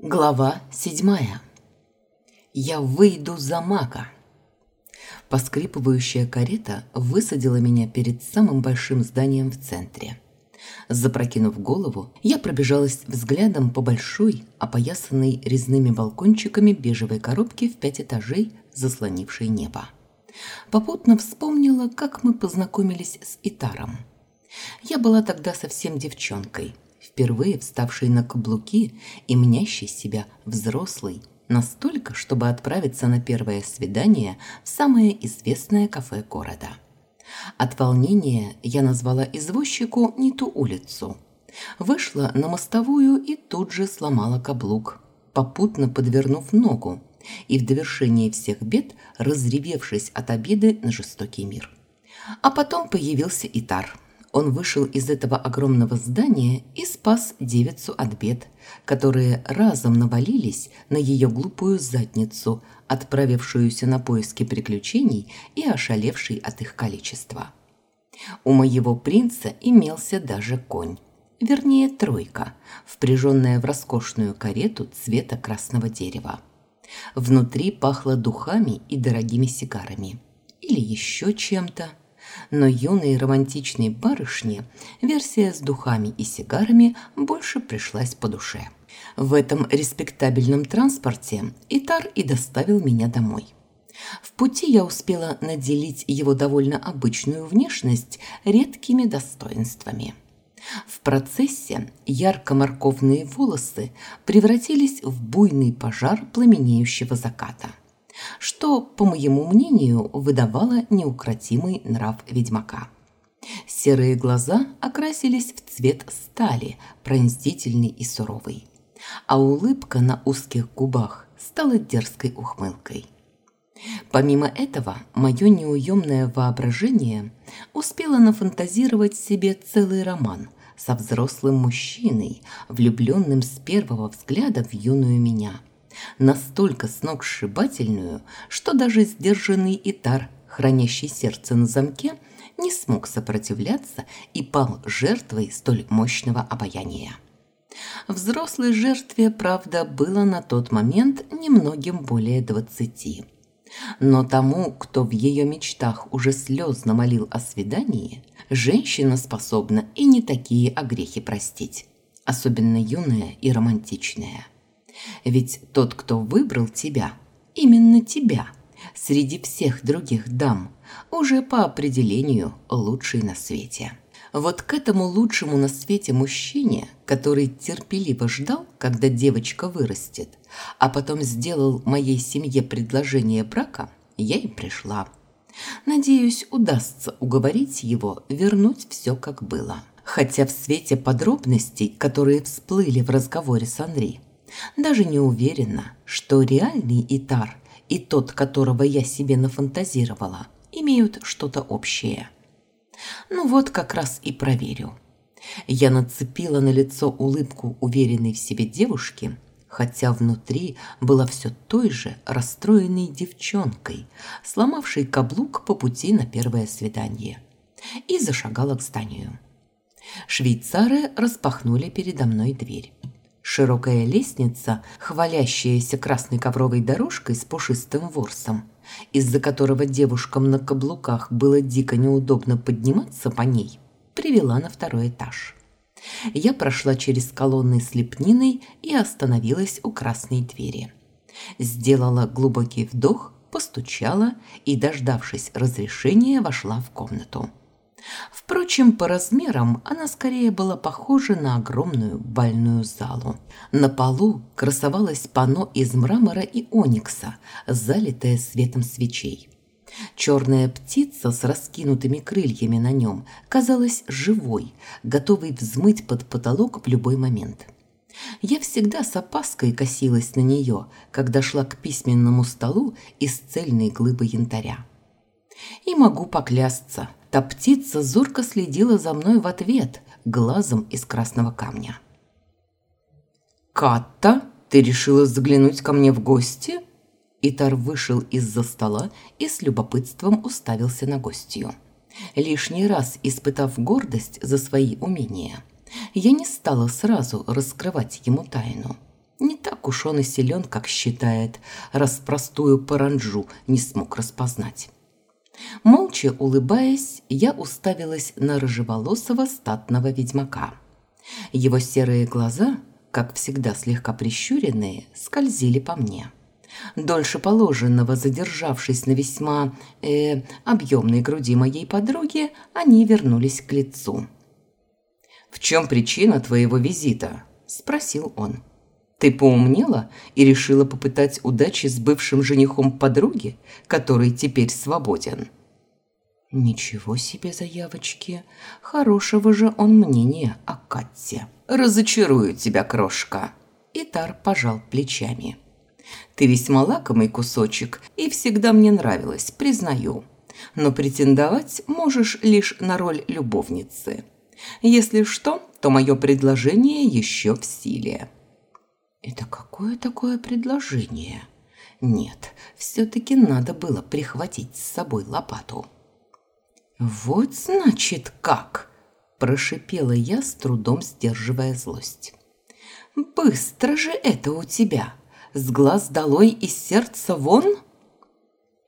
Глава седьмая. Я выйду за мака. Поскрипывающая карета высадила меня перед самым большим зданием в центре. Запрокинув голову, я пробежалась взглядом по большой, опоясанной резными балкончиками бежевой коробке в пять этажей, заслонившей небо. Попутно вспомнила, как мы познакомились с Итаром. Я была тогда совсем девчонкой – впервые вставший на каблуки и мнящий себя взрослый, настолько, чтобы отправиться на первое свидание в самое известное кафе города. От волнения я назвала извозчику не ту улицу. Вышла на мостовую и тут же сломала каблук, попутно подвернув ногу и в довершении всех бед разревевшись от обиды на жестокий мир. А потом появился Итар – он вышел из этого огромного здания и спас девицу от бед, которые разом навалились на ее глупую задницу, отправившуюся на поиски приключений и ошалевшей от их количества. У моего принца имелся даже конь, вернее тройка, впряженная в роскошную карету цвета красного дерева. Внутри пахло духами и дорогими сигарами. Или еще чем-то но юной романтичной барышне версия с духами и сигарами больше пришлась по душе. В этом респектабельном транспорте Итар и доставил меня домой. В пути я успела наделить его довольно обычную внешность редкими достоинствами. В процессе ярко-морковные волосы превратились в буйный пожар пламенеющего заката – что, по моему мнению, выдавало неукротимый нрав ведьмака. Серые глаза окрасились в цвет стали, пронзительный и суровый, а улыбка на узких губах стала дерзкой ухмылкой. Помимо этого, мое неуемное воображение успело нафантазировать себе целый роман со взрослым мужчиной, влюбленным с первого взгляда в юную меня – настолько сногсшибательную, что даже сдержанный Итар, хранящий сердце на замке, не смог сопротивляться и пал жертвой столь мощного обаяния. Взрослой жертве, правда, было на тот момент немногим более двадцати. Но тому, кто в ее мечтах уже слезно молил о свидании, женщина способна и не такие огрехи простить, особенно юная и романтичная. Ведь тот, кто выбрал тебя, именно тебя, среди всех других дам, уже по определению лучший на свете. Вот к этому лучшему на свете мужчине, который терпеливо ждал, когда девочка вырастет, а потом сделал моей семье предложение брака, я и пришла. Надеюсь, удастся уговорить его вернуть все как было. Хотя в свете подробностей, которые всплыли в разговоре с Анри, даже не уверена, что реальный Итар и тот, которого я себе нафантазировала, имеют что-то общее. Ну вот как раз и проверю. Я нацепила на лицо улыбку уверенной в себе девушки, хотя внутри была все той же расстроенной девчонкой, сломавшей каблук по пути на первое свидание, и зашагала к зданию. Швейцары распахнули передо мной дверь. Широкая лестница, хвалящаяся красной ковровой дорожкой с пушистым ворсом, из-за которого девушкам на каблуках было дико неудобно подниматься по ней, привела на второй этаж. Я прошла через колонны с лепниной и остановилась у красной двери. Сделала глубокий вдох, постучала и, дождавшись разрешения, вошла в комнату. Впрочем, по размерам она скорее была похожа на огромную бальную залу. На полу красовалось панно из мрамора и оникса, залитое светом свечей. Черная птица с раскинутыми крыльями на нем казалась живой, готовой взмыть под потолок в любой момент. Я всегда с опаской косилась на нее, когда шла к письменному столу из цельной глыбы янтаря. И могу поклясться, Та птица зорко следила за мной в ответ, глазом из красного камня. «Катта, ты решила заглянуть ко мне в гости?» Итар вышел из-за стола и с любопытством уставился на гостью. Лишний раз испытав гордость за свои умения, я не стала сразу раскрывать ему тайну. Не та так уж он и силен, как считает, раз простую паранджу не смог распознать. Молча улыбаясь, я уставилась на рыжеволосого статного ведьмака. Его серые глаза, как всегда слегка прищуренные, скользили по мне. Дольше положенного, задержавшись на весьма э, объемной груди моей подруги, они вернулись к лицу. «В чем причина твоего визита?» – спросил он. «Ты поумнела и решила попытать удачи с бывшим женихом подруги, который теперь свободен?» «Ничего себе заявочки! Хорошего же он мнения о Катте!» «Разочарую тебя, крошка!» Итар пожал плечами. «Ты весьма лакомый кусочек и всегда мне нравилась, признаю. Но претендовать можешь лишь на роль любовницы. Если что, то мое предложение еще в силе». «Это какое такое предложение?» «Нет, все-таки надо было прихватить с собой лопату». «Вот значит как!» – прошипела я, с трудом сдерживая злость. «Быстро же это у тебя! С глаз долой и сердца вон!»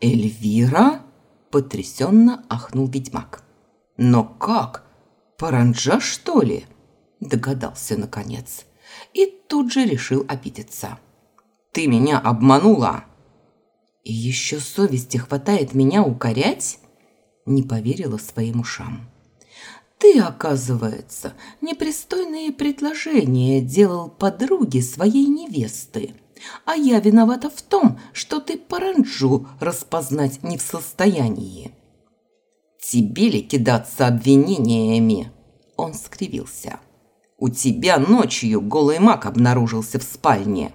«Эльвира?» – потрясенно ахнул ведьмак. «Но как? Паранджа, что ли?» – догадался наконец. И тут же решил обидеться. «Ты меня обманула!» «И еще совести хватает меня укорять?» Не поверила своим ушам. Ты, оказывается, непристойные предложения делал подруге своей невесты, а я виновата в том, что ты паранджу распознать не в состоянии. Тебе ли кидаться обвинениями? Он скривился. У тебя ночью голый маг обнаружился в спальне.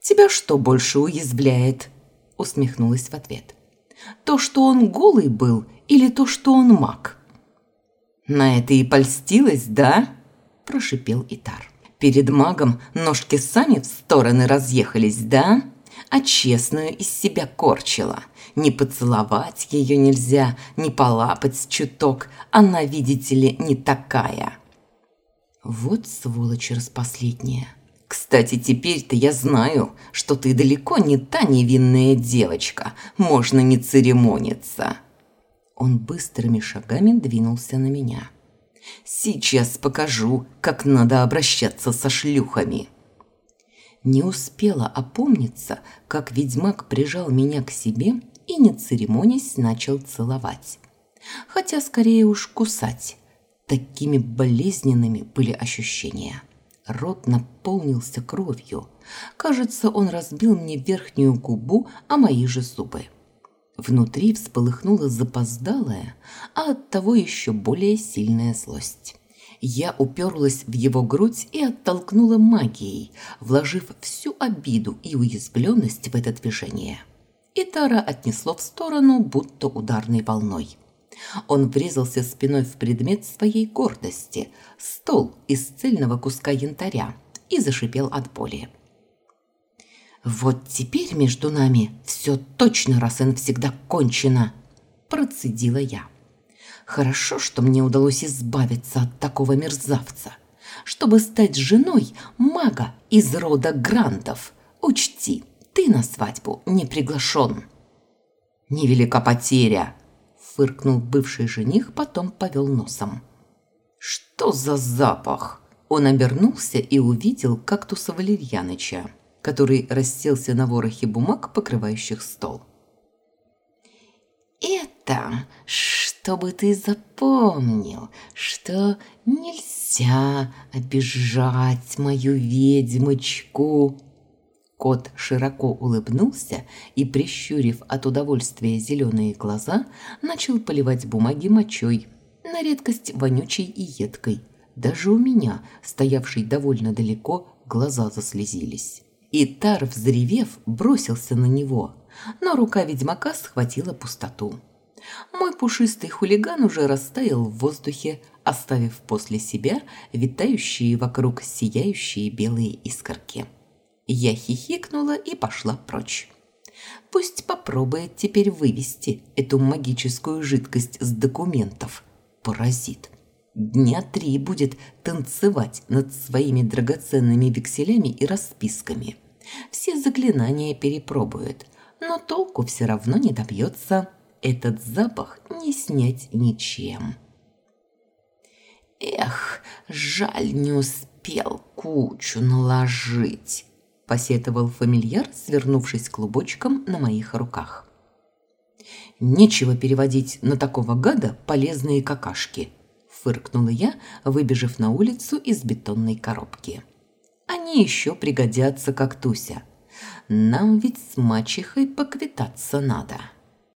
Тебя что больше уязвляет? Усмехнулась в ответ. То, что он голый был, или то, что он маг? На это и польстилась, да? Прошипел Итар. Перед магом ножки сами в стороны разъехались, да? А честную из себя корчила. Не поцеловать ее нельзя, не полапать чуток. Она, видите ли, не такая. Вот сволочь распоследняя. Кстати, теперь-то я знаю, что ты далеко не та невинная девочка. Можно не церемониться. Он быстрыми шагами двинулся на меня. Сейчас покажу, как надо обращаться со шлюхами. Не успела опомниться, как ведьмак прижал меня к себе и, не церемонясь, начал целовать. Хотя скорее уж кусать. Такими болезненными были ощущения. Рот наполнился кровью. Кажется, он разбил мне верхнюю губу, а мои же зубы. Внутри всполыхнула запоздалая, а оттого еще более сильная злость. Я уперлась в его грудь и оттолкнула магией, вложив всю обиду и уязвленность в это движение. И Тара отнесло в сторону, будто ударной волной. Он врезался спиной в предмет своей гордости – стол из цельного куска янтаря – и зашипел от боли. «Вот теперь между нами все точно раз и навсегда кончено!» – процедила я. «Хорошо, что мне удалось избавиться от такого мерзавца, чтобы стать женой мага из рода Грантов. Учти, ты на свадьбу не приглашен». «Невелика потеря!» Фыркнул бывший жених, потом повел носом. «Что за запах?» Он обернулся и увидел кактуса Валерьяныча, который расселся на ворохе бумаг, покрывающих стол. «Это, чтобы ты запомнил, что нельзя обижать мою ведьмочку!» Кот широко улыбнулся и, прищурив от удовольствия зеленые глаза, начал поливать бумаги мочой, на редкость вонючей и едкой. Даже у меня, стоявшей довольно далеко, глаза заслезились. И Тар, взревев, бросился на него, но рука ведьмака схватила пустоту. Мой пушистый хулиган уже растаял в воздухе, оставив после себя витающие вокруг сияющие белые искорки. Я хихикнула и пошла прочь. Пусть попробует теперь вывести эту магическую жидкость с документов. Паразит. Дня три будет танцевать над своими драгоценными векселями и расписками. Все заклинания перепробует, но толку все равно не добьется. Этот запах не снять ничем. «Эх, жаль, не успел кучу наложить», – посетовал фамильяр, свернувшись клубочком на моих руках. «Нечего переводить на такого гада полезные какашки», – фыркнула я, выбежав на улицу из бетонной коробки. «Они еще пригодятся, как Туся. Нам ведь с мачехой поквитаться надо».